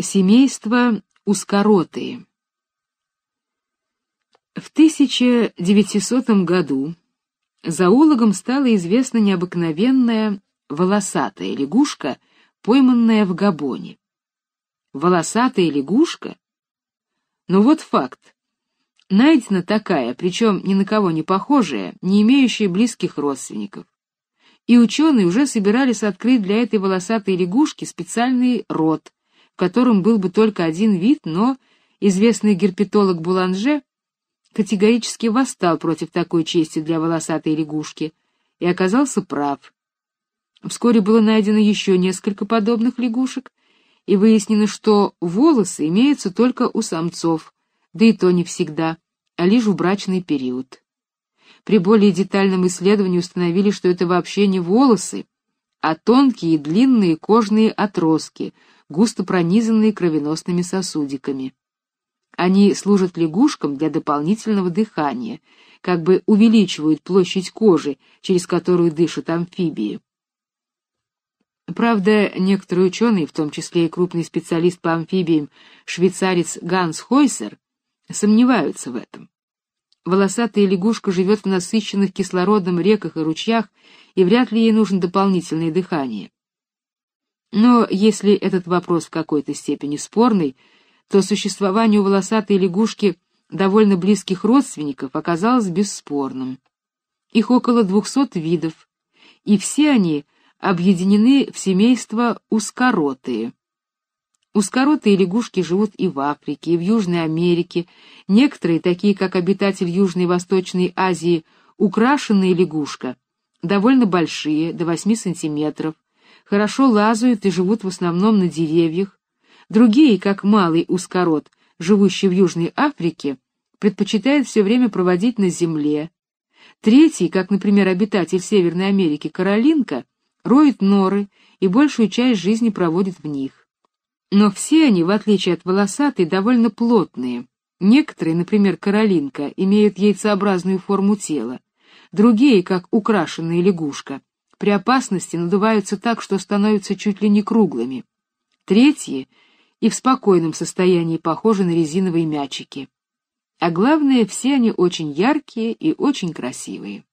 Семейство ускоротые. В 1900 году зоологам стала известна необыкновенная волосатая лягушка, пойманная в Габоне. Волосатая лягушка? Но вот факт. Найдена такая, причем ни на кого не похожая, не имеющая близких родственников. И ученые уже собирались открыть для этой волосатой лягушки специальный род, в котором был бы только один вид, но известный герпетолог Буланже категорически восстал против такой чести для волосатой лягушки и оказался прав. Вскоре было найдено еще несколько подобных лягушек, и выяснено, что волосы имеются только у самцов, да и то не всегда, а лишь в брачный период. При более детальном исследовании установили, что это вообще не волосы, а тонкие длинные кожные отростки, густо пронизанные кровеносными сосудиками. Они служат лягушкам для дополнительного дыхания, как бы увеличивают площадь кожи, через которую дышат амфибии. Правда, некоторые ученые, в том числе и крупный специалист по амфибиям, швейцарец Ганс Хойсер, сомневаются в этом. Волосатая лягушка живет в насыщенных кислородом реках и ручьях, и вряд ли ей нужно дополнительное дыхание. Но если этот вопрос в какой-то степени спорный, то существование у волосатой лягушки довольно близких родственников оказалось бесспорным. Их около двухсот видов, и все они объединены в семейство ускоротые. Ускоротые лягушки живут и в Африке, и в Южной Америке. Некоторые, такие как обитатель Южной и Восточной Азии, украшенная лягушка, довольно большие, до 8 сантиметров, хорошо лазают и живут в основном на деревьях. Другие, как малый ускорот, живущий в Южной Африке, предпочитают все время проводить на земле. Третий, как, например, обитатель Северной Америки Каролинка, роет норы и большую часть жизни проводит в них. Но все они, в отличие от волосатой, довольно плотные. Некоторые, например, Каролинка, имеют яйцеобразную форму тела. Другие, как украшенная лягушка, при опасности надуваются так, что становятся чуть ли не круглыми. Третьи и в спокойном состоянии похожи на резиновые мячики. А главное, все они очень яркие и очень красивые.